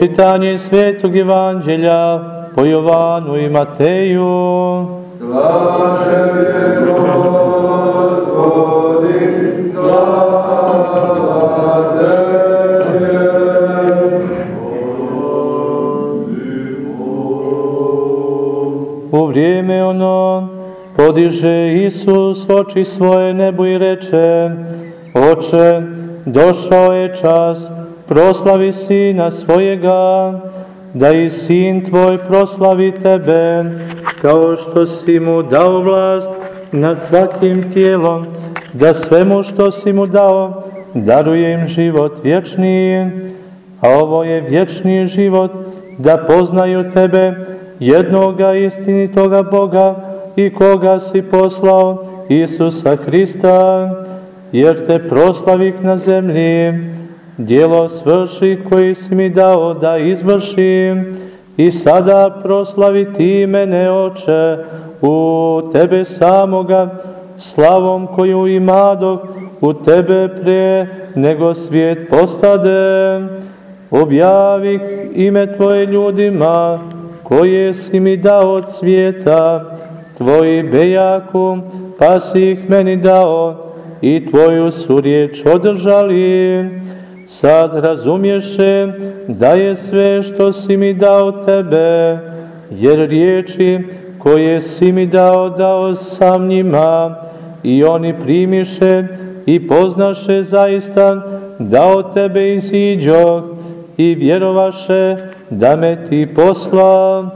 Čitanje svetog evanđelja po Jovanu i Mateju. Slava tebe, Gospodi, slava tebe. U vrijeme ono podiže Isus oči svoje nebo i reče, Oče, došao je čas, proslavi Sina svojega, da i Sin Tvoj proslavi Tebe, kao što si mu dao vlast nad svakim tijelom, da svemu što si mu dao, daruje im život vječni, a ovo je vječni život, da poznaju Tebe, jednoga istinitoga Boga i koga si poslao, Isusa Hrista, jer te proslavik na zemlji, Dijelo svrši koji si mi dao da izvršim i sada proslavi ti mene, oče, u tebe samoga, slavom koju imadog u tebe pre nego svijet postade. Objavi ime tvoje ljudima koje si mi dao od svijeta, tvoji bejaku, pa si ih meni dao i tvoju su riječ održali sad razumješe da je sve što si mi dao tebe, jer riječi koje si mi dao, dao sam njima, i oni primiše i poznaše zaista da od tebe iziđo i vjerovaše da me ti posla.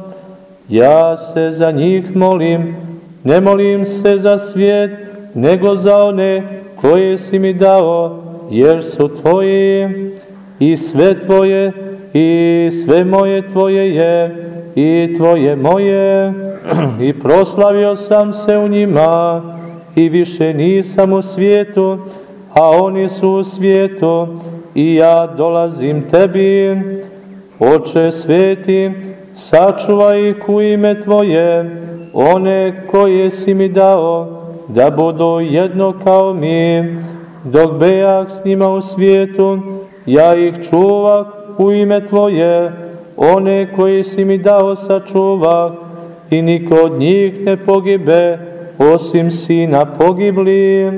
Ja se za njih molim, ne molim se za svijet, nego za one koje si mi dao, jer su tvoji i sve tvoje i sve moje tvoje je i tvoje moje i proslavio sam se u njima i više nisam u svijetu, a oni su u svijetu i ja dolazim tebi. Oče sveti, sačuvaj ih u ime Tvoje, one koje si mi dao, da budu jedno kao mi, dok bejak s njima u svijetu, ja ih čuvak u ime Tvoje, one koji si mi dao sačuvak, i niko od njih ne pogibe, osim sina pogibli,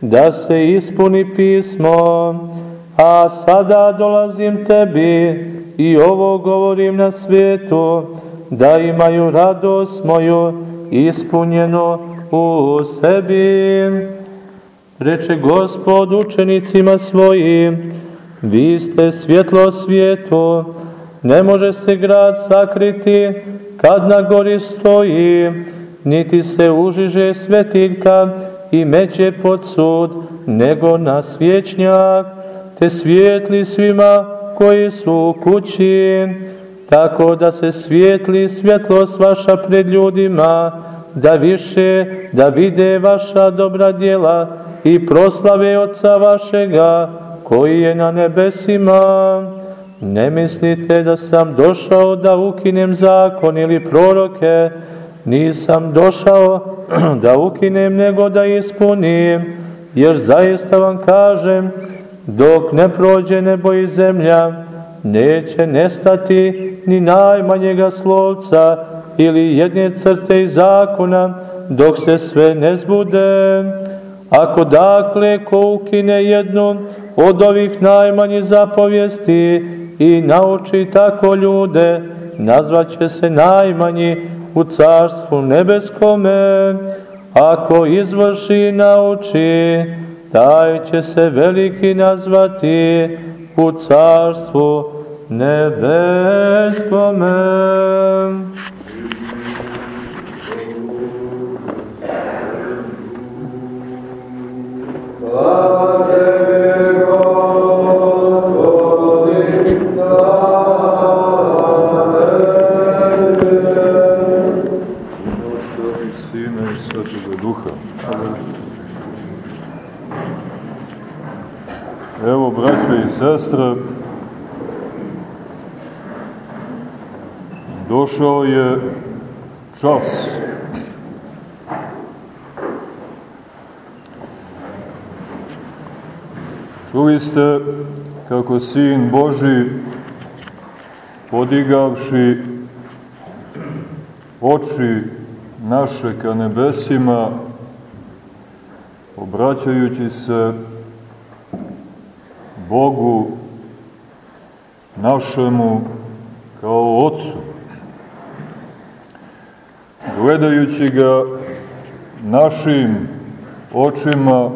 da se ispuni pismo, a sada dolazim tebi i ovo govorim na svijetu, da imaju radost moju ispunjenu u sebi. Reče gospod učenicima svojim, vi ste svjetlo svijetu, ne može se grad sakriti kad na gori stoji, niti se užiže svetiljka i meće pod sud, nego na svječnjak, te svijetli svima koji su u kući, tako da se svijetli svjetlost vaša pred ljudima, da više, da vide vaša dobra djela, i proslave Otca vašega koji je na nebesima. Ne mislite da sam došao da ukinem zakon ili proroke, nisam došao da ukinem nego da ispunim, jer zaista vam kažem, dok ne prođe nebo i zemlja, neće nestati ni najmanjega slovca ili jedne crte iz zakona, dok se sve ne zbude. Ako dakle ko ukine jednu od ovih najmanjih zapovijesti i nauči tako ljude, nazvaće se najmanji u carstvu nebeskome. Ako izvrši i nauči, taj će se veliki nazvati u carstvu nebeskome. Sestre, došao je čas Čuli ste kako Sin Boži podigavši oči naše ka nebesima, obraćajući se Bogu našemu kao Otcu, gledajući ga našim očima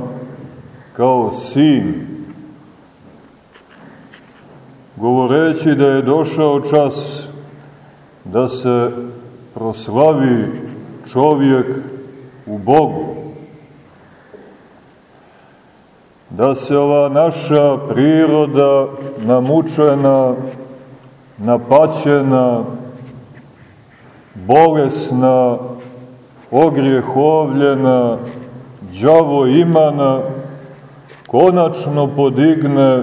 kao sin, govoreći da je došao čas da se proslavi čovjek u Bogu, da se ova naša priroda namučena, napaćena, bolesna, ogrjehovljena, đavo imana, konačno podigne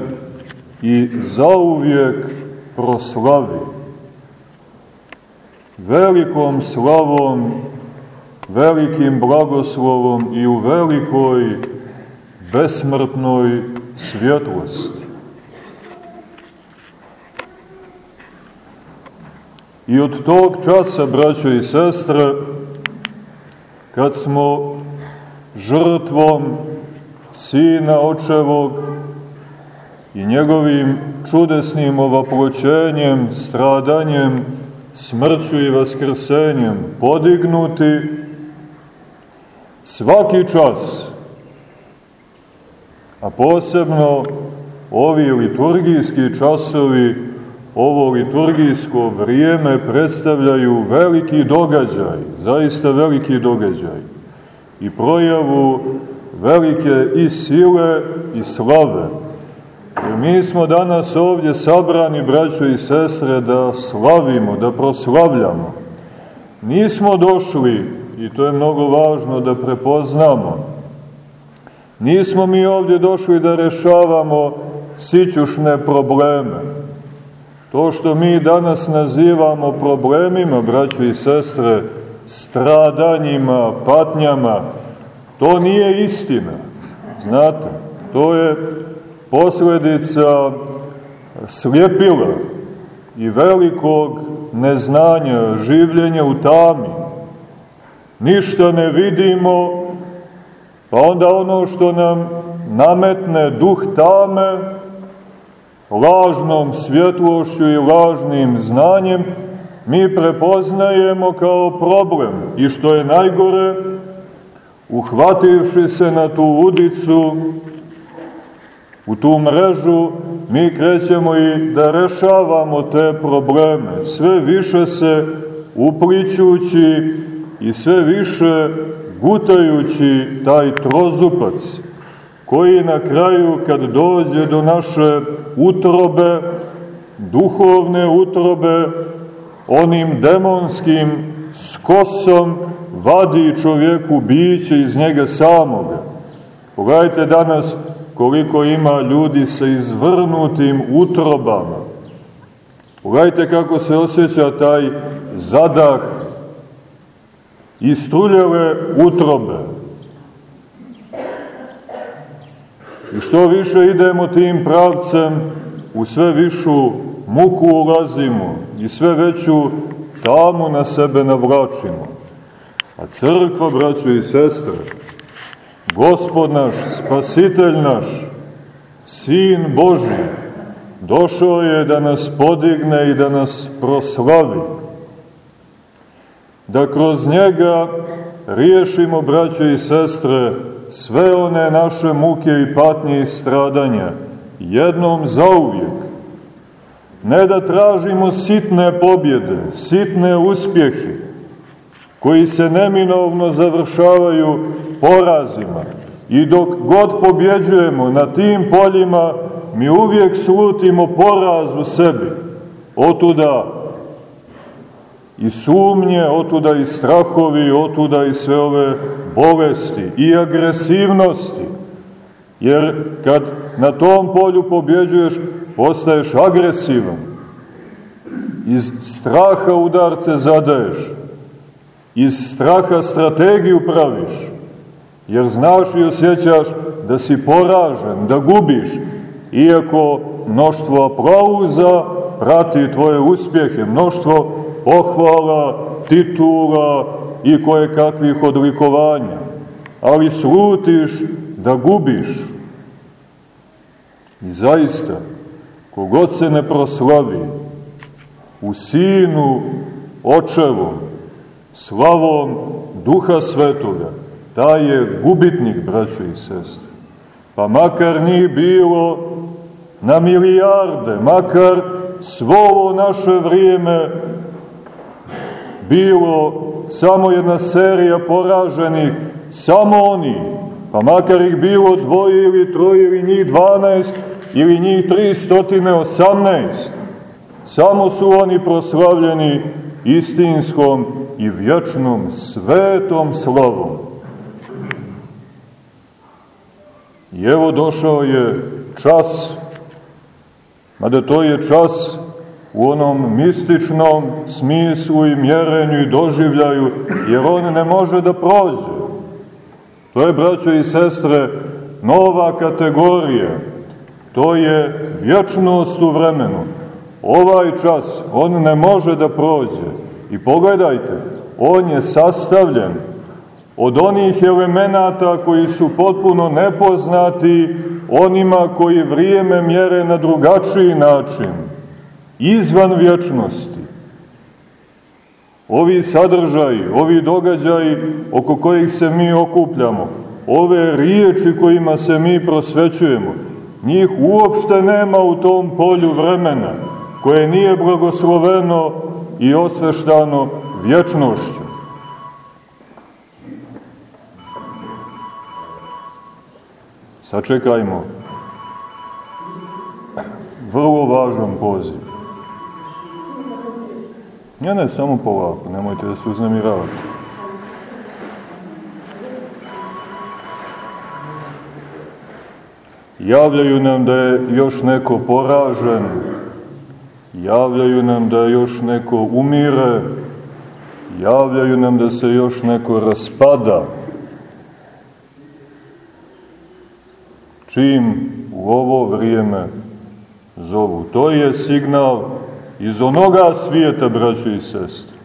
i zauvijek proslavi. Velikom slavom, velikim blagoslovom i u velikoj besmrtnoj svjetlosti. I od tog časa, braćo i sestre, kad smo žrtvom Sina Očevog i njegovim čudesnim ovaploćenjem, stradanjem, smrću i vaskrsenjem podignuti, svaki čas, a posebno ovi liturgijski časovi, ovo liturgijsko vrijeme predstavljaju veliki događaj, zaista veliki događaj i projavu velike i sile i slave. Jer mi smo danas ovdje sabrani, braćo i sestre, da slavimo, da proslavljamo. Nismo došli, i to je mnogo važno da prepoznamo, nismo mi ovdje došli da rešavamo sićušne probleme. To što mi danas nazivamo problemima, braćo i sestre, stradanjima, patnjama, to nije istina. Znate, to je posledica slijepila i velikog neznanja, življenja u tami. Ništa ne vidimo, pa onda ono što nam nametne duh tame, lažnom svjetlošću i lažnim znanjem, mi prepoznajemo kao problem i što je najgore, uhvativši se na tu udicu, u tu mrežu, mi krećemo i da rešavamo te probleme, sve više se uplićući i sve više gutajući taj trozupac, koji na kraju kad dođe do naše utrobe, duhovne utrobe, onim demonskim skosom vadi čovjeku biće iz njega samoga. Pogledajte danas koliko ima ljudi sa izvrnutim utrobama. Pogledajte kako se osjeća taj zadah istruljave utrobe. I što više idemo tim pravcem, u sve višu muku ulazimo i sve veću tamu na sebe navlačimo. A crkva, braćo i sestre, Gospod naš, spasitelj naš, Sin Boži, došao je da nas podigne i da nas proslavi. Da kroz njega riješimo, braćo i sestre, sve one naše muke i patnje i stradanja, jednom zauvijek. Ne da tražimo sitne pobjede, sitne uspjehe, koji se neminovno završavaju porazima. I dok god pobjeđujemo na tim poljima, mi uvijek slutimo poraz u sebi. Otuda i sumnje, otuda i strahovi, otuda i sve ove bolesti i agresivnosti. Jer kad na tom polju pobjeđuješ, postaješ agresivan. Iz straha udarce zadaješ. Iz straha strategiju praviš. Jer znaš i osjećaš da si poražen, da gubiš, iako mnoštvo aplauza prati tvoje uspjehe, mnoštvo pohvala, titula i koje kakvih odlikovanja, ali slutiš da gubiš. I zaista, kogod se ne proslavi u sinu očevom, slavom duha svetoga, taj je gubitnik, braćo i sestre. Pa makar nije bilo na milijarde, makar svo ovo naše vrijeme bilo samo jedna serija poraženih, samo oni, pa makar ih bilo dvoje ili troje ili njih dvanaest ili njih tristotine osamnaest, samo su oni proslavljeni istinskom i vječnom svetom slavom. I evo došao je čas, mada to je čas u onom mističnom smislu i mjerenju i doživljaju, jer on ne može da prođe. To je, braćo i sestre, nova kategorija. To je vječnost u vremenu. Ovaj čas, on ne može da prođe. I pogledajte, on je sastavljen od onih elemenata koji su potpuno nepoznati onima koji vrijeme mjere na drugačiji način, izvan vječnosti. Ovi sadržaji, ovi događaji oko kojih se mi okupljamo, ove riječi kojima se mi prosvećujemo, njih uopšte nema u tom polju vremena, koje nije blagosloveno i osveštano vječnošću. Sačekajmo. Vrlo važan poziv. Ne, ne, samo polako, nemojte da se uznemiravate. Javljaju nam da je još neko poražen, javljaju nam da još neko umire, javljaju nam da se još neko raspada. Čim u ovo vrijeme zovu. To je signal iz onoga svijeta, braćo i sestre.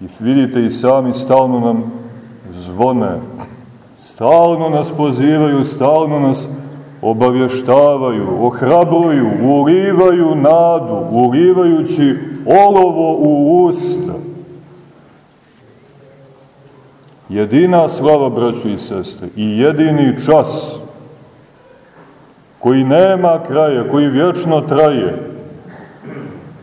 I vidite i sami stalno nam zvone, stalno nas pozivaju, stalno nas obavještavaju, ohrabruju, ulivaju nadu, ulivajući olovo u usta. Jedina slava, braćo i sestre, i jedini čas koji nema kraja, koji vječno traje,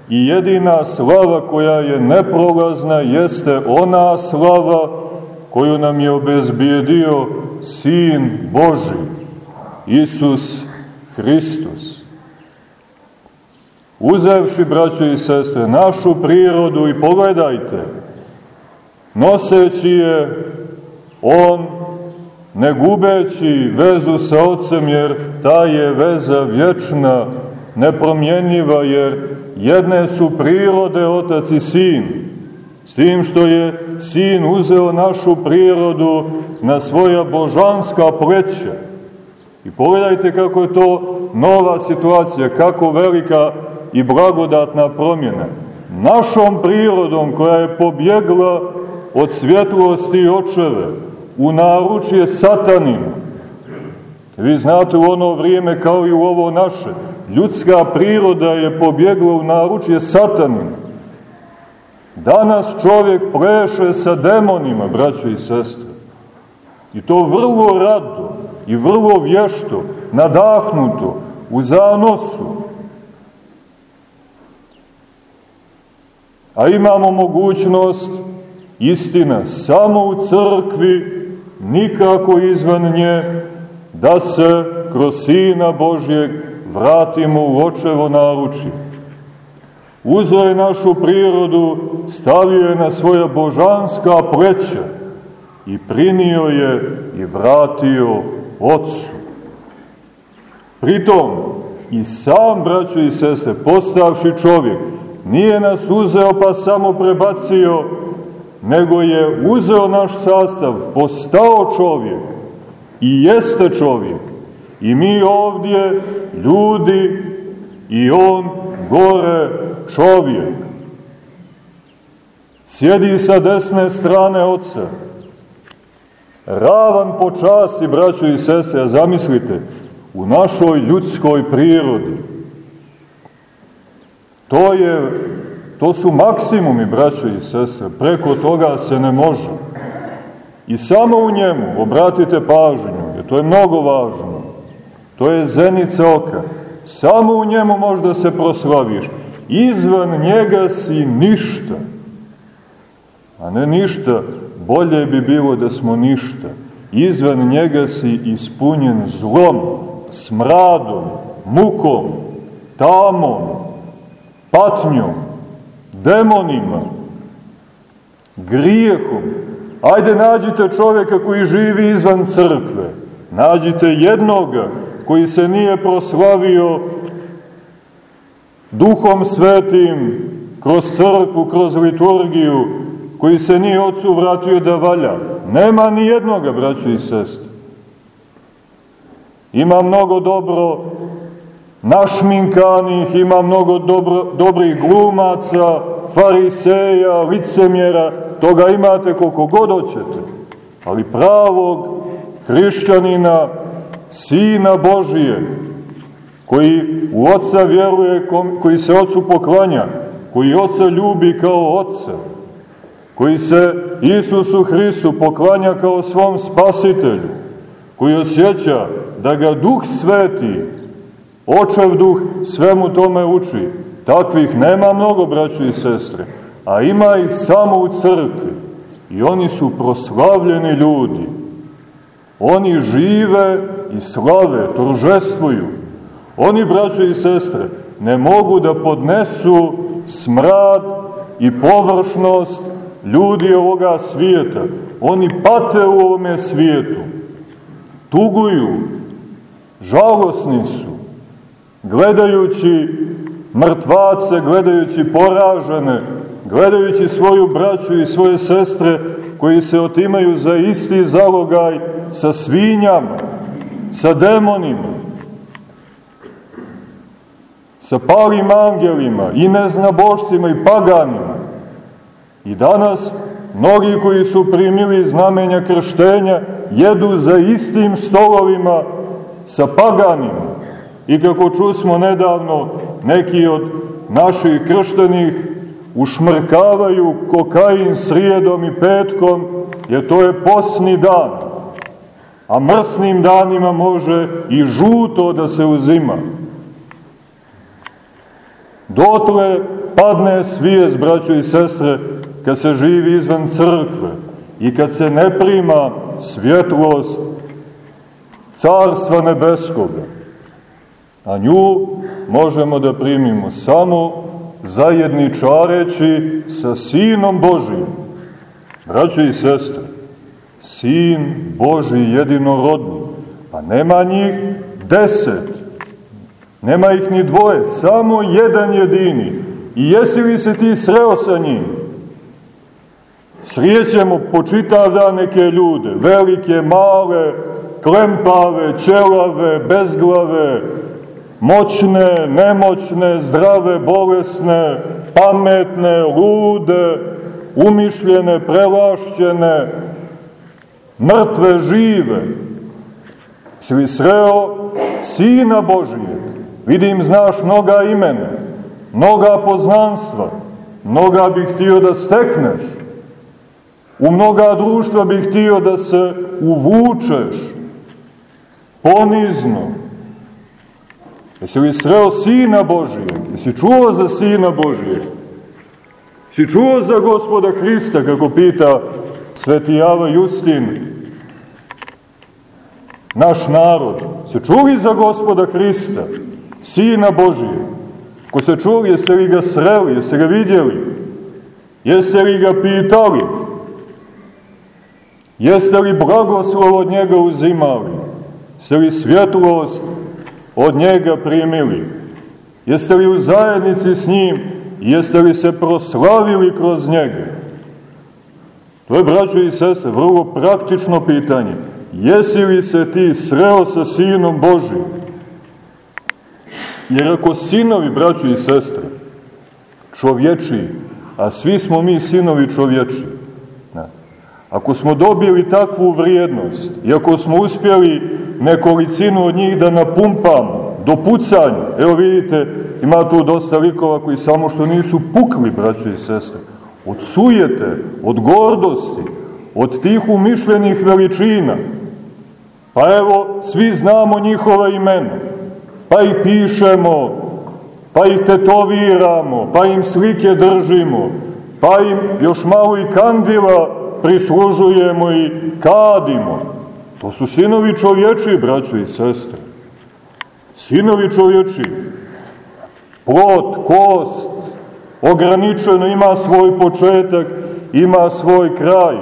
i jedina slava koja je neprolazna jeste ona slava koju nam je obezbijedio Sin Boži, Isus Hristos. Uzevši, braćo i sestre, našu prirodu i pogledajte, noseći je On, ne gubeći vezu sa Otcem, jer ta je veza vječna, nepromjenjiva, jer jedne su prirode Otac i Sin, s tim što je Sin uzeo našu prirodu na svoja božanska pleća, I pogledajte kako je to nova situacija, kako velika i blagodatna promjena. Našom prirodom koja je pobjegla od svjetlosti i očeve u naručje satanima. Vi znate u ono vrijeme kao i u ovo naše, ljudska priroda je pobjegla u naručje satanima. Danas čovjek pleše sa demonima, braćo i sestre. I to vrlo rado i vrlo vješto, nadahnuto, u zanosu. A imamo mogućnost, istina, samo u crkvi, nikako izvan nje, da se kroz Sina Božjeg vratimo u očevo naručje. Uzeo je našu prirodu, stavio je na svoja božanska pleća i prinio je i vratio Otcu. Pritom, i sam, braćo i sestre, postavši čovjek, nije nas uzeo pa samo prebacio, nego je uzeo naš sastav, postao čovjek i jeste čovjek I mi ovdje ljudi i on gore čovjek. Sjedi sa desne strane oca. Ravan po časti, braćo i sestre, a zamislite, u našoj ljudskoj prirodi. To, je, to su maksimumi, braćo i sestre, preko toga se ne može. I samo u njemu, obratite pažnju, jer to je mnogo važno, to je zenica oka, samo u njemu možda se proslaviš. Izvan njega si ništa, a ne ništa, bolje bi bilo da smo ništa. Izvan njega si ispunjen zlom, smradom, mukom, tamom, patnjom, demonima, grijehom. Ajde nađite čovjeka koji živi izvan crkve. Nađite jednoga koji se nije proslavio duhom svetim, kroz crkvu, kroz liturgiju, koji se nije ocu vratio da valja. Nema ni jednoga, braćo i sestre. Ima mnogo dobro našminkanih, ima mnogo dobro, dobrih glumaca, fariseja, licemjera, toga imate koliko god hoćete. Ali pravog hrišćanina, Sina Božije, koji u Oca vjeruje, koji se Ocu poklanja, koji Oca ljubi kao Oca, koji se Isusu Hristu poklanja kao svom spasitelju, koji osjeća da ga Duh Sveti, očev Duh, svemu tome uči. Takvih nema mnogo, braćo i sestre, a ima ih samo u crkvi. I oni su proslavljeni ljudi. Oni žive i slave, toržestvuju. Oni, braćo i sestre, ne mogu da podnesu smrad i površnost ljudi ovoga svijeta. Oni pate u ovome svijetu. Tuguju, žalosni su, gledajući mrtvace, gledajući poražene, gledajući svoju braću i svoje sestre koji se otimaju za isti zalogaj sa svinjama, sa demonima, sa palim angelima i neznabošcima i paganima. I danas mnogi koji su primili znamenja krštenja jedu za istim stolovima sa paganima. I kako čusmo nedavno, neki od naših krštenih ušmrkavaju kokain srijedom i petkom, jer to je posni dan. A mrsnim danima može i žuto da se uzima. Dotle padne svijest, braćo i sestre, kad se živi izvan crkve i kad se ne prima svjetlost Carstva Nebeskoga. A nju možemo da primimo samo zajedničareći sa Sinom Božijim. Braćo i sestre, Sin Boži jedinorodni, pa nema njih deset, nema ih ni dvoje, samo jedan jedini. I jesi li se ti sreo sa njim? Srijećemo po čitav dan neke ljude, velike, male, klempave, čelave, bezglave, moćne, nemoćne, zdrave, bolesne, pametne, lude, umišljene, prelašćene, mrtve, žive. Si sreo Sina Božije? Vidim, znaš mnoga imena, mnoga poznanstva, mnoga bih htio da stekneš. U mnoga društva bih htio da se uvučeš ponizno. Jesi li sreo Sina Božijeg? Jesi čuo za Sina Božijeg? Si čuo za gospoda Hrista, kako pita sveti Java Justin, naš narod? Se čuli za gospoda Hrista, Sina Božijeg? Ko se čuli, jeste li ga sreli, jeste ga vidjeli? Jeste li ga pitali? Jeste li blagoslov od njega uzimali? Jeste li svjetlost od njega primili? Jeste li u zajednici s njim? Jeste li se proslavili kroz njega? To je, braćo i sestre, vrlo praktično pitanje. jesi li se ti sreo sa Sinom Božim? Jer ako sinovi, braćo i sestre, čovječi, a svi smo mi sinovi čovječi, ako smo dobili takvu vrijednost i ako smo uspjeli nekolicinu od njih da napumpamo do pucanja, evo vidite, ima tu dosta likova koji samo što nisu pukli, braćo i sestre, od sujete, od gordosti, od tih umišljenih veličina. Pa evo, svi znamo njihova imena, pa ih pišemo, pa ih tetoviramo, pa im slike držimo, pa im još malo i kandila prislužujemo i kadimo. To su sinovi čovječi, braćo i sestre. Sinovi čovječi. Plot, kost, ograničeno ima svoj početak, ima svoj kraj,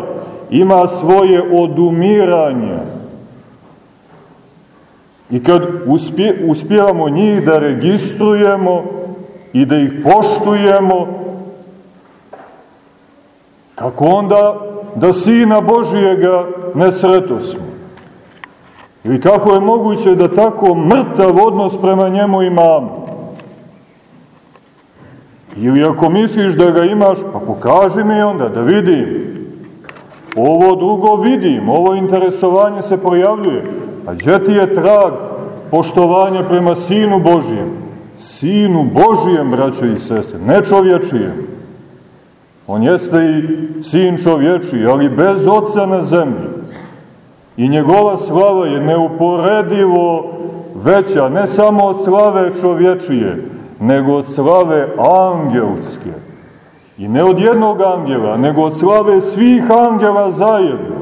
ima svoje odumiranje. I kad uspje, uspijevamo njih da registrujemo i da ih poštujemo, kako onda da Sina Božijega ne sretosmo? I kako je moguće da tako mrtav odnos prema njemu imamo? Ili ako misliš da ga imaš, pa pokaži mi onda, da vidim. Ovo drugo vidim, ovo interesovanje se pojavljuje. A gdje ti je trag poštovanja prema Sinu Božijem? Sinu Božijem, braćo i sestre, ne čovječijem. On jeste i sin čovječiji, ali bez oca na zemlji. I njegova slava je neuporedivo veća, ne samo od slave čovječije, nego od slave angelske. I ne od jednog angela, nego od slave svih angela zajedno.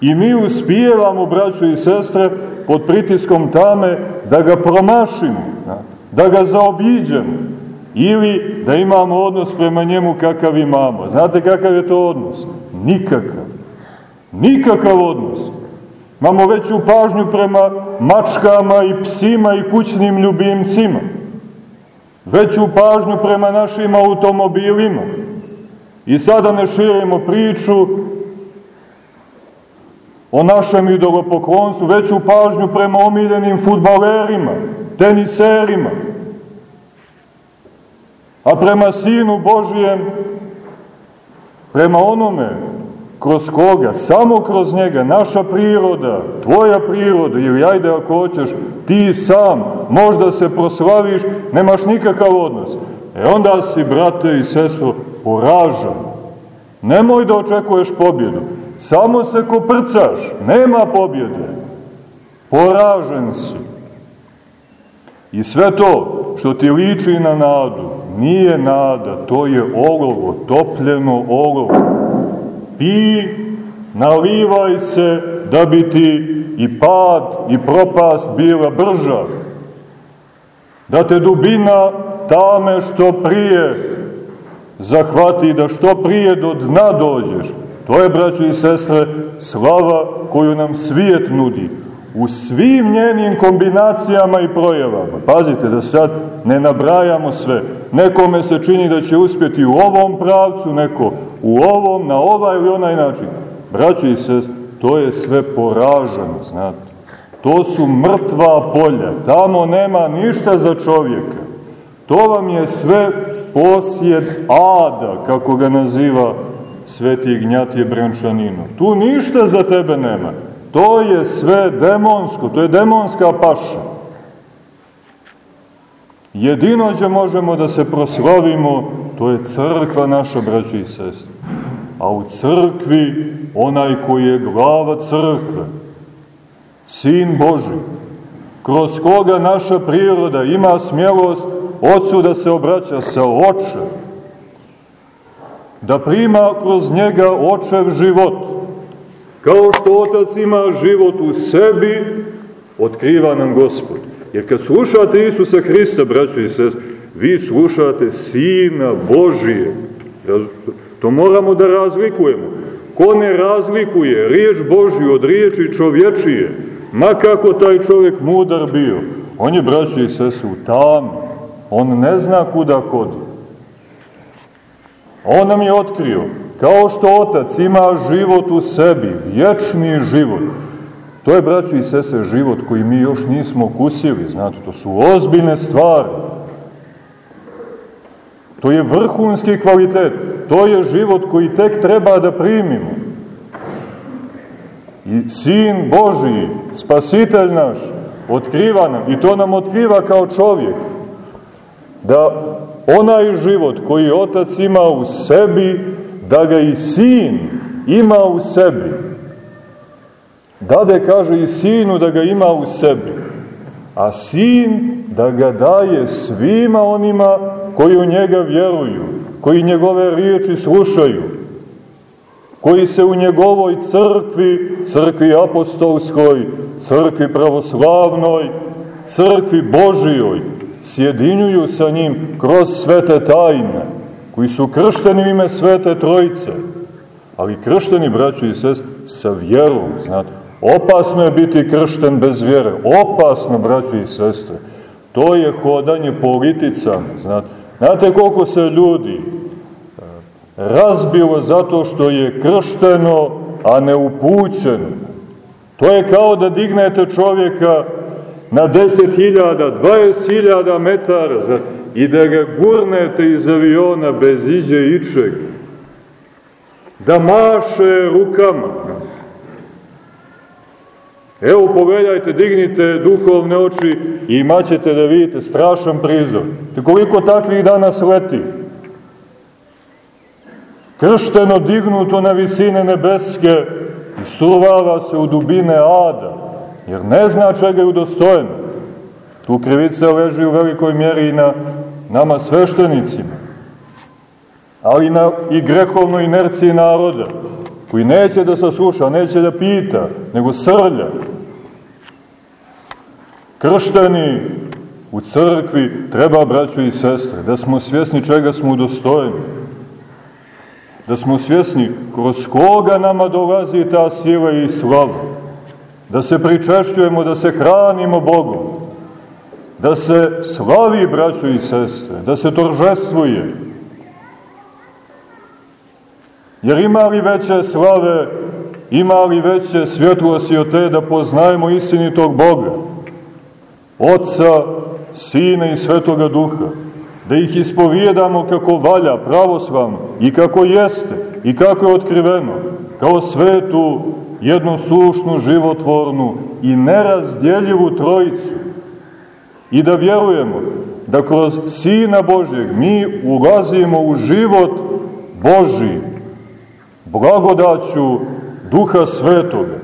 I mi uspijevamo, braćo i sestre, pod pritiskom tame da ga promašimo, da ga zaobiđemo, ili da imamo odnos prema njemu kakav imamo. Znate kakav je to odnos? Nikakav. Nikakav odnos. Imamo veću pažnju prema mačkama i psima i kućnim ljubimcima veću pažnju prema našim automobilima. I sada ne širimo priču o našem idolopoklonstvu, veću pažnju prema omiljenim futbalerima, teniserima, a prema Sinu Božijem, prema onome kroz koga, samo kroz njega, naša priroda, tvoja priroda, ili ajde ako hoćeš, ti sam, možda se proslaviš, nemaš nikakav odnos. E onda si, brate i sestro, poražan. Nemoj da očekuješ pobjedu. Samo se koprcaš, nema pobjede. Poražen si. I sve to što ti liči na nadu, nije nada, to je olovo, topljeno olovo. Pi, nalivaj se da bi ti i pad i propast bila brža, da te dubina tame što prije zahvati, da što prije do dna dođeš. To je, braćo i sestre, slava koju nam svijet nudi u svim njenim kombinacijama i projevama. Pazite da sad ne nabrajamo sve. Nekome se čini da će uspjeti u ovom pravcu, neko u ovom, na ovaj ili onaj način. Braći i sest, to je sve poraženo, znate. To su mrtva polja. Tamo nema ništa za čovjeka. To vam je sve posjed ada, kako ga naziva sveti Ignjatije Brančanino. Tu ništa za tebe nema. To je sve demonsko, to je demonska paša. Jedino gdje možemo da se proslavimo, to je crkva naša, braći i sestri. A u crkvi onaj koji je glava crkve, Sin Boži, kroz koga naša priroda ima smjelost Otcu da se obraća sa oče, da prima kroz njega očev život, kao što Otac ima život u sebi, otkriva nam Gospod. Jer kad slušate Isusa Hrista, braćo i sest, vi slušate Sina Božije. To moramo da razlikujemo. Ko ne razlikuje riječ Božju od riječi čovječije, ma kako taj čovjek mudar bio, on je, braćo i sest, u tam. On ne zna kuda hodi. On nam je otkrio kao što Otac ima život u sebi, vječni život, to je, braći i sese, život koji mi još nismo kusili, znate, to su ozbiljne stvari. To je vrhunski kvalitet, to je život koji tek treba da primimo. I Sin Božiji, Spasitelj naš, otkriva nam, i to nam otkriva kao čovjek, da onaj život koji Otac ima u sebi, da ga i Sin ima u sebi. Dade, kaže, i Sinu da ga ima u sebi, a Sin da ga daje svima onima koji u njega vjeruju, koji njegove riječi slušaju, koji se u njegovoj crkvi, crkvi apostolskoj, crkvi pravoslavnoj, crkvi Božijoj, sjedinjuju sa njim kroz svete tajne, koji su kršteni u ime svete trojice, ali kršteni, braćo i sest, sa vjerom, znate. Opasno je biti kršten bez vjere, opasno, braćo i sestre. To je hodanje politicama, znate. Znate koliko se ljudi e, razbilo zato što je kršteno, a ne upućeno. To je kao da dignete čovjeka na 10.000, 20.000 metara i da ga gurnete iz aviona bez iđe ičeg. Da maše rukama. Evo pogledajte, dignite duhovne oči i imaćete da vidite strašan prizor. Koliko takvih danas leti? Kršteno dignuto na visine nebeske i survava se u dubine ada, jer ne zna čega je udostojeno. Tu krivica leži u velikoj mjeri i na nama sveštenicima, ali na, i grehovnoj inerciji naroda, koji neće da sasluša, neće da pita, nego srlja. Kršteni u crkvi treba, braćo i sestre, da smo svjesni čega smo udostojeni, da smo svjesni kroz koga nama dolazi ta sila i slava, da se pričešćujemo, da se hranimo Bogom, da se slavi, braćo i sestre, da se toržestvuje. Jer ima li veće slave, ima li veće svjetlosti od te da poznajemo istinitog Boga, Otca, Sina i Svetoga Duha, da ih ispovijedamo kako valja, pravoslavno, i kako jeste, i kako je otkriveno, kao svetu, jednoslušnu, životvornu i nerazdjeljivu trojicu, i da vjerujemo da kroz Sina Božjeg mi ulazimo u život Boži, blagodaću Duha Svetoga.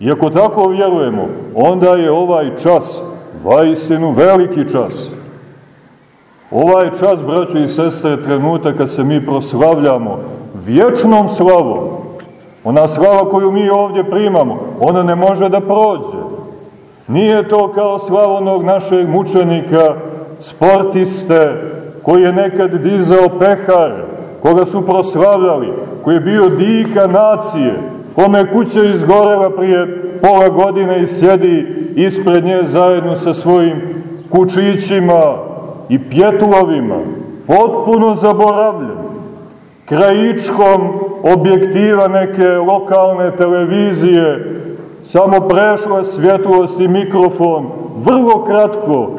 I ako tako vjerujemo, onda je ovaj čas, vaistinu veliki čas. Ovaj čas, braćo i sestre, trenutak kad se mi proslavljamo vječnom slavom. Ona slava koju mi ovdje primamo, ona ne može da prođe. Nije to kao slava onog našeg mučenika, sportiste, koji je nekad dizao pehar, koga su proslavljali, koji je bio dika nacije, kome kuća izgorela prije pola godine i sjedi ispred nje zajedno sa svojim kučićima i pjetlovima, potpuno zaboravljen, krajičkom objektiva neke lokalne televizije, samo prešla svjetlost i mikrofon, vrlo kratko,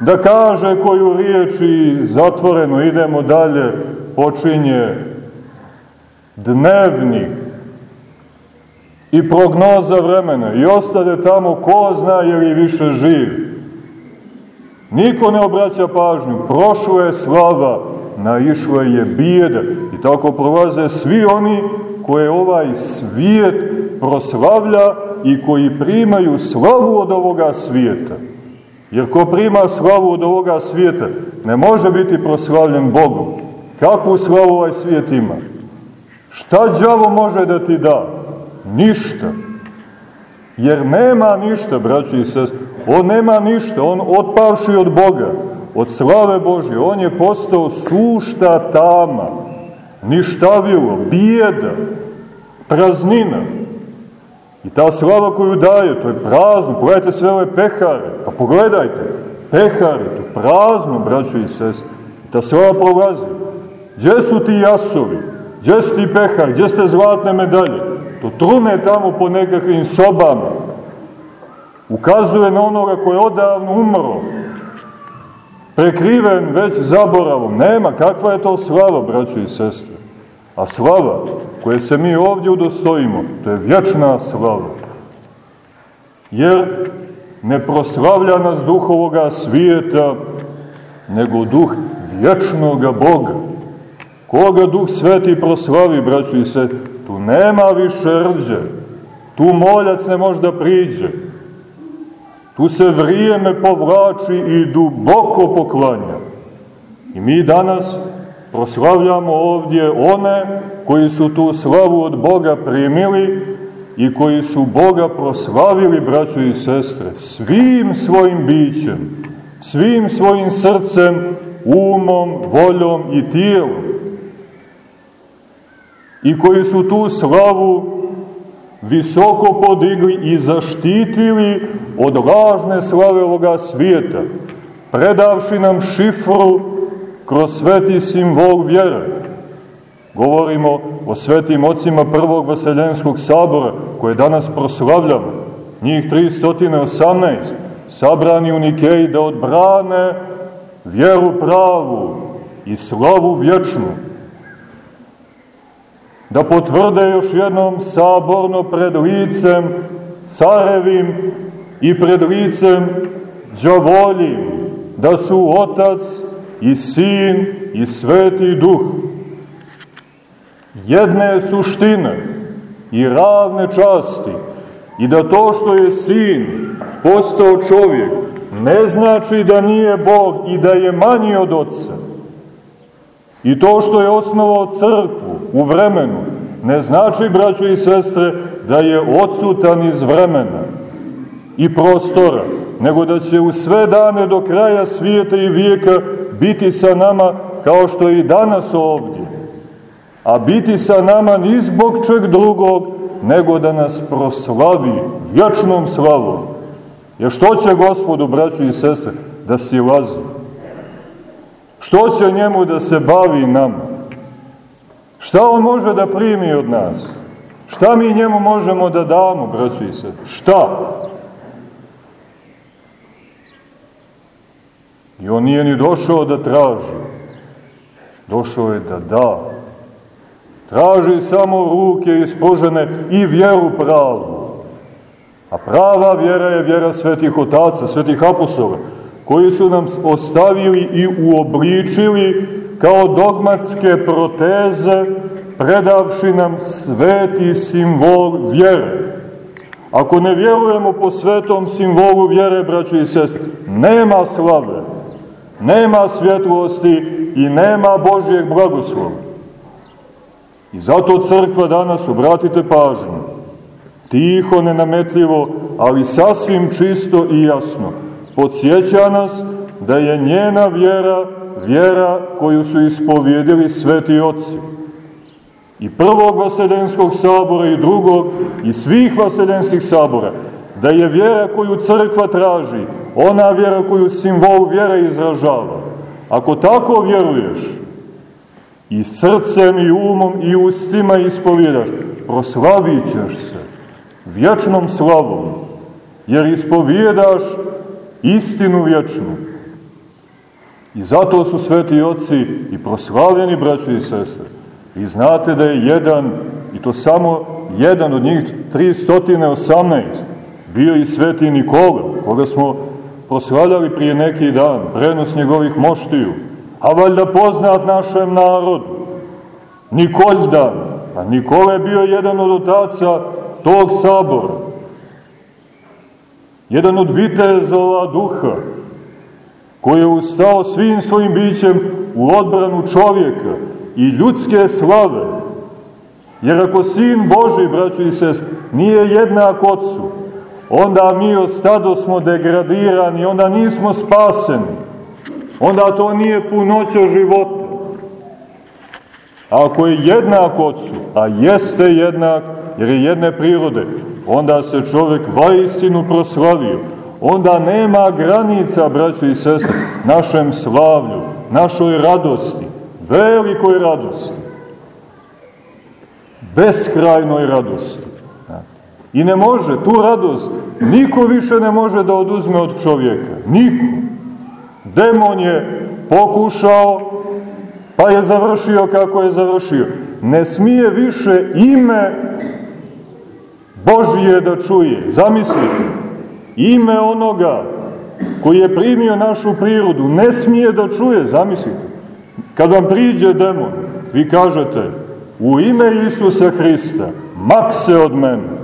da kaže koju riječ i zatvoreno idemo dalje, počinje dnevnik i prognoza vremena i ostade tamo ko zna je li više živ. Niko ne obraća pažnju, prošlo je slava, naišla je bijeda i tako prolaze svi oni koje ovaj svijet proslavlja i koji primaju slavu od ovoga svijeta. Jer ko prima slavu od ovoga svijeta, ne može biti proslavljen Bogom. Kakvu slavu ovaj svijet ima? Šta đavo može da ti da? Ništa. Jer nema ništa, braći i sest. On nema ništa, on otpavši od Boga, od slave Božje, on je postao sušta tama, ništavilo, bijeda, praznina. I ta slava koju daje, to je prazno. Pogledajte sve ove pehare, pa pogledajte, pehare, to prazno, braćo i sest. Ta slava prolazi. Gdje su ti jasovi? Gdje si ti pehar? Gdje ste zlatne medalje? To trune tamo po nekakvim sobama. Ukazuje na onoga koji je odavno umro. Prekriven već zaboravom. Nema, kakva je to slava, braćo i sestre? A slava koje se mi ovdje udostojimo, to je vječna slava. Jer ne proslavlja nas duh ovoga svijeta, nego duh vječnoga Boga. Koga duh sveti proslavi, braćo i se, tu nema više rđe, tu moljac ne može da priđe, tu se vrijeme povlači i duboko poklanja. I mi danas proslavljamo ovdje one koji su tu slavu od Boga primili i koji su Boga proslavili, braćo i sestre, svim svojim bićem, svim svojim srcem, umom, voljom i tijelom. I koji su tu slavu visoko podigli i zaštitili od lažne slave ovoga svijeta, predavši nam šifru kroz sveti simbol vjere. Govorimo o svetim ocima prvog vaseljenskog sabora, koje danas proslavljamo, njih 318, sabrani u Nikeji da odbrane vjeru pravu i slavu vječnu, da potvrde još jednom saborno pred licem carevim i pred licem džavoljim, da su Otac i Sin i Sveti Duh jedne suštine i ravne časti i da to što je Sin postao čovjek ne znači da nije Bog i da je manji od Otca. I to što je osnovao crkvu u vremenu ne znači, braćo i sestre, da je odsutan iz vremena i prostora, nego da će u sve dane do kraja svijeta i vijeka biti sa nama kao što i danas ovdje. A biti sa nama ni zbog čeg drugog, nego da nas proslavi vječnom slavom. Jer što će gospodu, braću i sestre, da si lazi? Što će njemu da se bavi nama? Šta on može da primi od nas? Šta mi njemu možemo da damo, braću i sestre? Šta? I on nije ni došao da traži. Došao je da da. Traži samo ruke ispožene i vjeru pravu. A prava vjera je vjera svetih otaca, svetih apostola, koji su nam ostavili i uobličili kao dogmatske proteze, predavši nam sveti simbol vjere. Ako ne vjerujemo po svetom simbolu vjere, braćo i sestre, nema slave, nema svjetlosti i nema Božijeg blagoslova. I zato crkva danas, obratite pažnju, tiho, nenametljivo, ali sasvim čisto i jasno, podsjeća nas da je njena vjera vjera koju su ispovjedili sveti oci. I prvog vaseljenskog sabora i drugog i svih vaseljenskih sabora, da je vjera koju crkva traži, ona vjera koju simbol vjere izražava. Ako tako vjeruješ, i srcem i umom i ustima ispovjedaš, proslavit ćeš se vječnom slavom, jer ispovjedaš istinu vječnu. I zato su sveti oci i proslavljeni, braći i sestre. I znate da je jedan, i to samo jedan od njih, 318, bio i sveti Nikola, koga smo proslavljali prije neki dan, prenos njegovih moštiju, a valjda poznat našem narodu, Nikoljdan, a Nikola je bio jedan od otaca tog sabora, jedan od vitezova duha, koji je ustao svim svojim bićem u odbranu čovjeka i ljudske slave. Jer ako sin Boži, braću i sest, nije jednak ocu, onda mi od stado smo degradirani, onda nismo spaseni. Onda to nije punoća života. Ako je jednak ocu, a jeste jednak, jer je jedne prirode, onda se čovjek vaistinu proslavio onda nema granica, braćo i sestre, našem slavlju, našoj radosti, velikoj radosti. beskrajnoj radosti. I ne može, tu radost niko više ne može da oduzme od čovjeka. Niko. Demon je pokušao, pa je završio kako je završio. Ne smije više ime Božije da čuje. Zamislite, ime onoga koji je primio našu prirodu, ne smije da čuje, zamislite. Kad vam priđe demon, vi kažete, u ime Isusa Hrista, mak se od mene.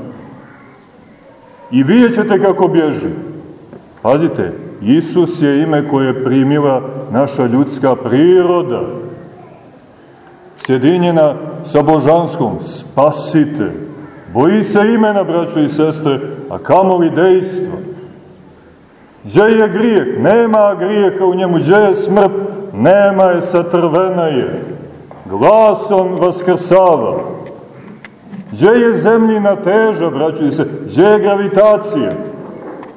I vidjet ćete kako bježi. Pazite, Isus je ime koje je primila naša ljudska priroda. Sjedinjena sa božanskom, spasite. Boji se imena, braćo i sestre, a kamo li dejstvo? Gdje je grijeh? Nema grijeha u njemu. Gdje je smrt? Nema je, satrvena je. Glasom vaskrsava. Gdje je zemljina teža, braćo i se? Gdje je gravitacija?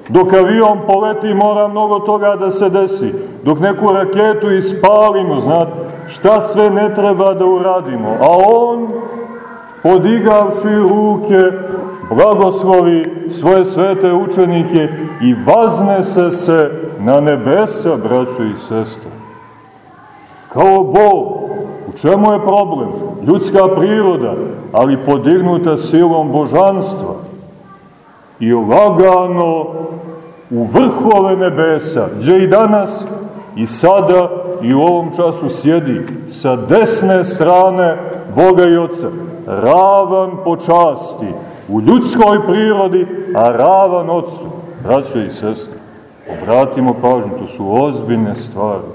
Dok avion poleti mora mnogo toga da se desi. Dok neku raketu ispalimo, znate, šta sve ne treba da uradimo. A on, podigavši ruke, blagoslovi svoje svete učenike i vaznese se na nebesa, braćo i sestre. Kao Bog, čemu je problem? Ljudska priroda, ali podignuta silom božanstva. I lagano u vrhove nebesa, gdje i danas i sada i u ovom času sjedi sa desne strane Boga i Otca, ravan po časti, u ljudskoj prirodi, a ravan Otcu. Braćo i sestre, obratimo pažnju, to su ozbiljne stvari,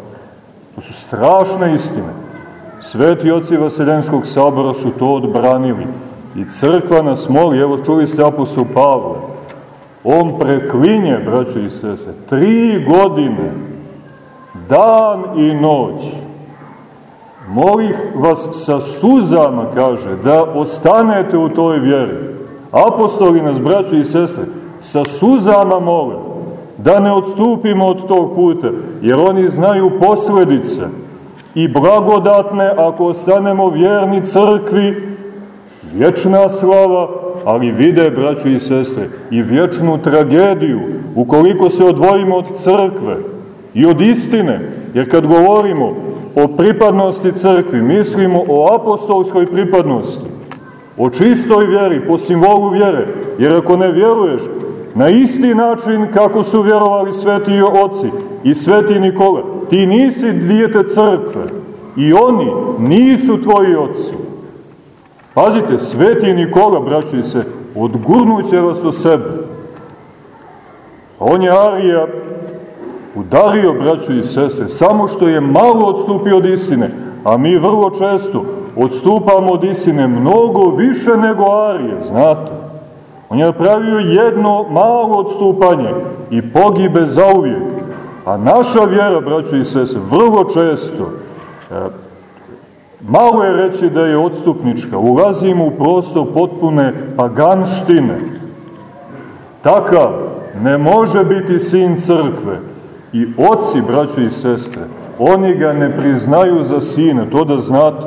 to su strašne istine. Sveti oci Vaseljenskog sabora su to odbranili i crkva nas moli, evo čuli ste apostol Pavle, on preklinje, braćo i sese, tri godine, dan i noć, molih vas sa suzama, kaže, da ostanete u toj vjeri. Apostoli nas, braćo i sestre, sa suzama mole da ne odstupimo od tog puta, jer oni znaju posledice i blagodatne ako ostanemo vjerni crkvi, vječna slava, ali vide, braćo i sestre, i vječnu tragediju, ukoliko se odvojimo od crkve i od istine, jer kad govorimo o pripadnosti crkvi, mislimo o apostolskoj pripadnosti, o čistoj vjeri, po simbolu vjere, jer ako ne vjeruješ na isti način kako su vjerovali sveti oci i sveti Nikola, ti nisi dijete crkve i oni nisu tvoji oci. Pazite, sveti Nikola, braći se, odgurnuće vas o sebe. On je Arija udario, braću i sese, samo što je malo odstupio od istine, a mi vrlo često odstupamo od istine mnogo više nego Arije, znate. On je napravio jedno malo odstupanje i pogibe zauvijek. A naša vjera, braćo i sese, vrlo često, e, malo je reći da je odstupnička, ulazimo u prostor potpune paganštine. Takav ne može biti sin crkve. I oci, braćo i sestre, oni ga ne priznaju za sina, to da znate.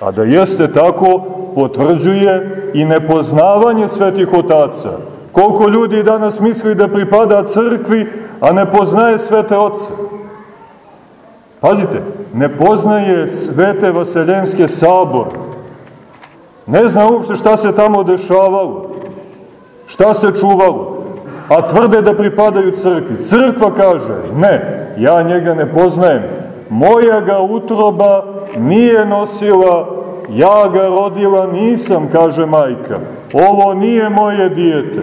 A da jeste tako, potvrđuje i nepoznavanje svetih otaca. Koliko ljudi danas misli da pripada crkvi, a ne poznaje svete oce. Pazite, ne poznaje svete vaseljenske sabore. Ne zna uopšte šta se tamo dešavalo, šta se čuvalo, a tvrde da pripadaju crkvi. Crkva kaže, ne, ja njega ne poznajem, moja ga utroba nije nosila, ja ga rodila nisam, kaže majka. Ovo nije moje dijete.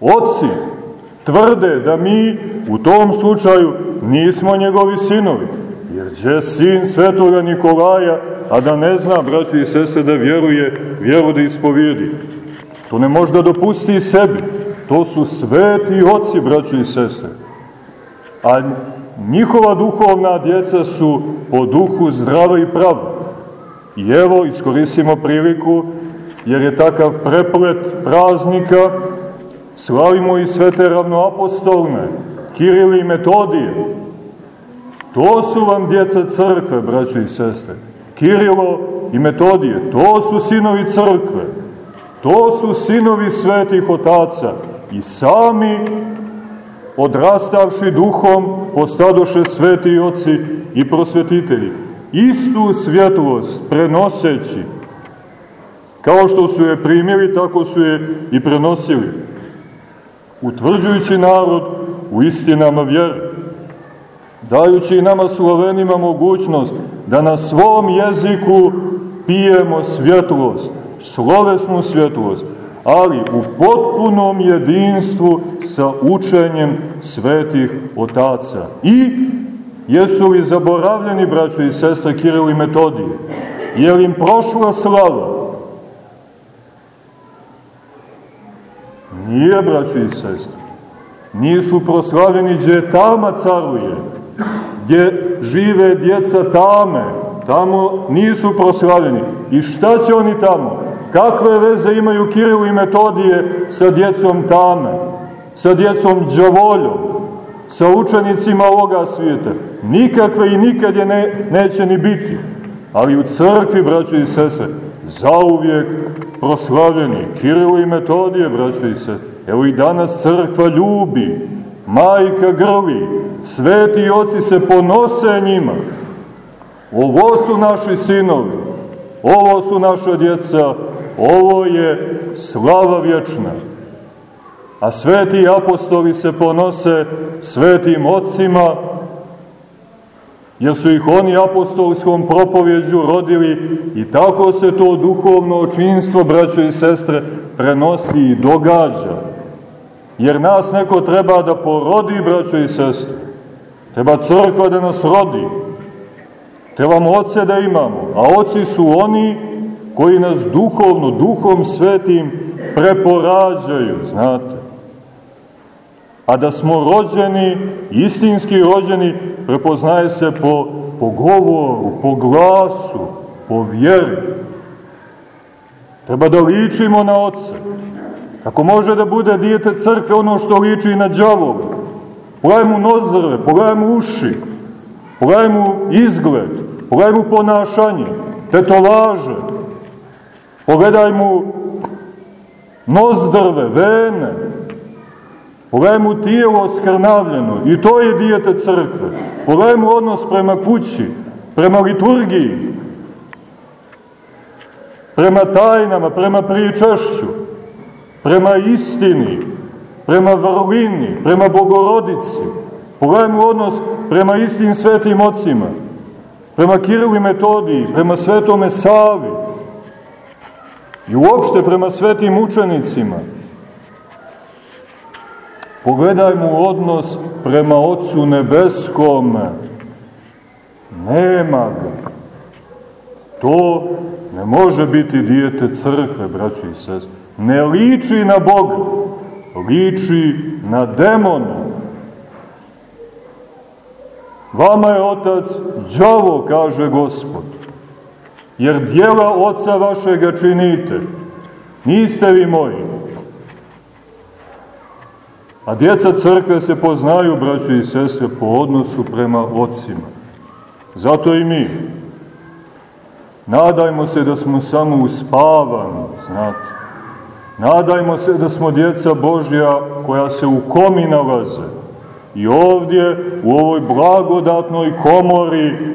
Oci tvrde da mi u tom slučaju nismo njegovi sinovi. Jer gdje sin svetoga Nikolaja, a da ne zna, braći i sese, da vjeruje, vjeru da ispovijedi. To ne može da dopusti sebi. To su sveti oci, braći i sestre. A njihova duhovna djeca su po duhu zdrava i prava. I evo, iskoristimo priliku, jer je takav preplet praznika, slavimo i svete ravnoapostolne, Kirili i Metodije. To su vam djeca crkve, braćo i sestre. Kirilo i Metodije, to su sinovi crkve, to su sinovi svetih otaca. I sami odrastavši duhom postadoše sveti oci i prosvetitelji, istu svjetlost prenoseći, kao što su je primili, tako su je i prenosili, utvrđujući narod u istinama vjere, dajući nama slovenima mogućnost da na svom jeziku pijemo svjetlost, slovesnu svjetlost, ali u potpunom jedinstvu sa učenjem svetih otaca. I jesu li zaboravljeni, braćo i sestre, Kiril i Metodije? Je li im prošla slava? Nije, braćo i sestre. Nisu proslavljeni gdje tama caruje, gdje žive djeca tame, tamo nisu proslavljeni. I šta će oni tamo? Kakve veze imaju Kirilu i Metodije sa djecom tame, sa djecom džavoljom, sa učenicima ovoga svijeta? Nikakve i nikad je ne, neće ni biti. Ali u crkvi, braćo i sestre, zauvijek proslavljeni. Kirilu i Metodije, braćo i sestre. Evo i danas crkva ljubi, majka grli, sveti oci se ponose njima. Ovo su naši sinovi, ovo su naša djeca, ovo je slava vječna. A sveti apostoli se ponose svetim ocima, jer su ih oni apostolskom propovjeđu rodili i tako se to duhovno očinstvo, braćo i sestre, prenosi i događa. Jer nas neko treba da porodi, braćo i sestre. Treba crkva da nas rodi. Trebamo oce da imamo, a oci su oni koji nas duhovno, duhom svetim preporađaju, znate. A da smo rođeni, istinski rođeni, prepoznaje se po, po govoru, po glasu, po vjeri. Treba da ličimo na oce. Kako može da bude dijete crkve ono što liči na džavoga? Pogledaj mu nozrve, pogledaj mu uši, pogledaj mu izgled, pogledaj mu ponašanje, tetovaže, pogledaj mu nozdrve, vene, pogledaj mu tijelo skrnavljeno i to je dijete crkve. Pogledaj mu odnos prema kući, prema liturgiji, prema tajnama, prema pričašću, prema istini, prema vrlini, prema bogorodici. Pogledajmo odnos prema istim svetim ocima, prema Kirilu i Metodiji, prema svetome Savi i uopšte prema svetim učenicima. Pogledajmo odnos prema Otcu Nebeskome. Nema ga. To ne može biti dijete crkve, braći i sestri ne liči na Boga, liči na demona. Vama je otac đavo, kaže Gospod, jer dijela oca vašega činite, niste vi moji. A djeca crkve se poznaju, braćo i sestre, po odnosu prema ocima. Zato i mi. Nadajmo se da smo samo uspavani, znate. Nadajmo se da smo djeca Božja koja se u komi nalaze. I ovdje, u ovoj blagodatnoj komori,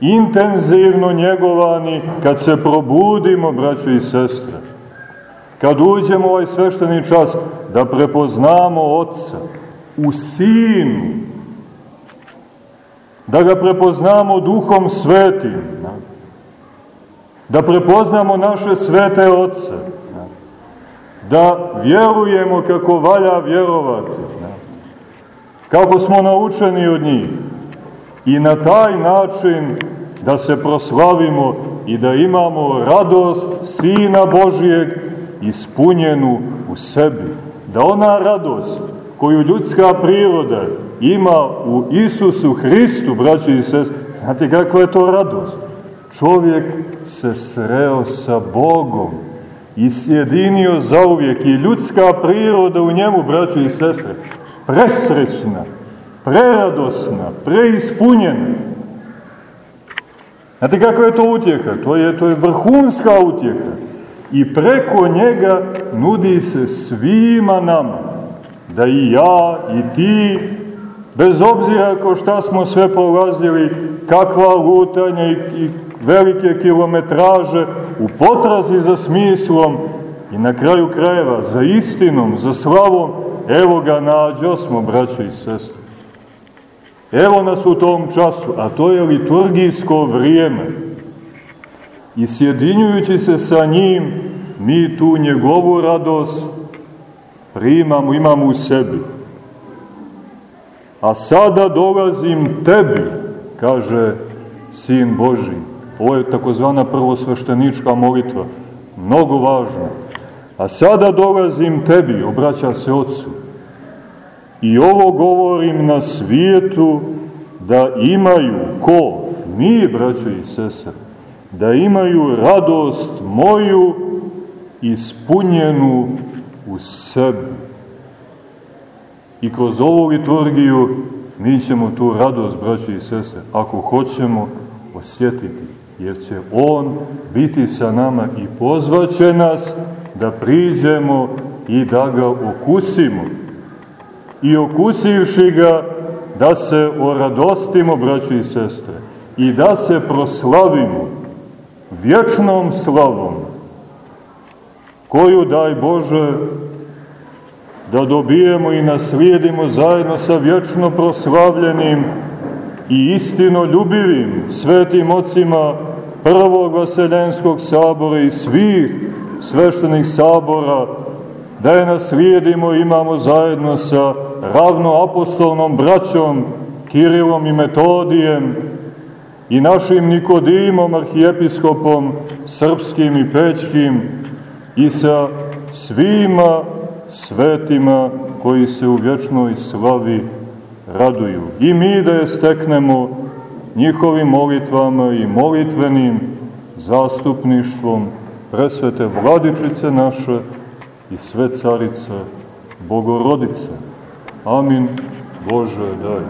intenzivno njegovani, kad se probudimo, braćo i sestre, kad uđemo u ovaj svešteni čas, da prepoznamo Otca u Sinu, da ga prepoznamo Duhom Svetim, da prepoznamo naše svete Otce, da vjerujemo kako valja vjerovati, kako smo naučeni od njih. I na taj način da se proslavimo i da imamo radost Sina Božijeg ispunjenu u sebi. Da ona radost koju ljudska priroda ima u Isusu Hristu, braći i sest, znate kakva je to radost? Čovjek se sreo sa Bogom i sjedinio zauvijek i ljudska priroda u njemu, braćo i sestre, presrećna, preradosna, preispunjena. Znate kakva je to utjeha? To je, to je vrhunska utjeha. I preko njega nudi se svima nama, da i ja i ti, bez obzira ko šta smo sve polazili, kakva lutanja i, i velike kilometraže u potrazi za smislom i na kraju krajeva za istinom, za slavom, evo ga nađo smo, braćo i sestre. Evo nas u tom času, a to je liturgijsko vrijeme. I sjedinjujući se sa njim, mi tu njegovu radost primamo, imamo u sebi. A sada dolazim tebi, kaže Sin Boži. Ovo je takozvana prvosveštenička molitva, mnogo važna. A sada dolazim tebi, obraća se Otcu. I ovo govorim na svijetu da imaju ko? Mi, braćo i sese, da imaju radost moju ispunjenu u sebi. I kroz ovu liturgiju mi ćemo tu radost, braćo i sese, ako hoćemo, osjetiti, jer će On biti sa nama i pozvaće nas da priđemo i da ga okusimo. I okusivši ga, da se oradostimo, braćo i sestre, i da se proslavimo vječnom slavom, koju, daj Bože, da dobijemo i naslijedimo zajedno sa vječno proslavljenim i istino ljubivim svetim ocima prvog vaseljenskog sabora i svih sveštenih sabora, da je naslijedimo imamo zajedno sa ravnoapostolnom braćom Kirilom i Metodijem i našim Nikodimom, arhijepiskopom srpskim i pečkim i sa svima svetima koji se u vječnoj slavi raduju. I mi da je steknemo njihovim molitvama i molitvenim zastupništvom presvete vladičice naše i sve carice Bogorodice. Amin. Bože, daj.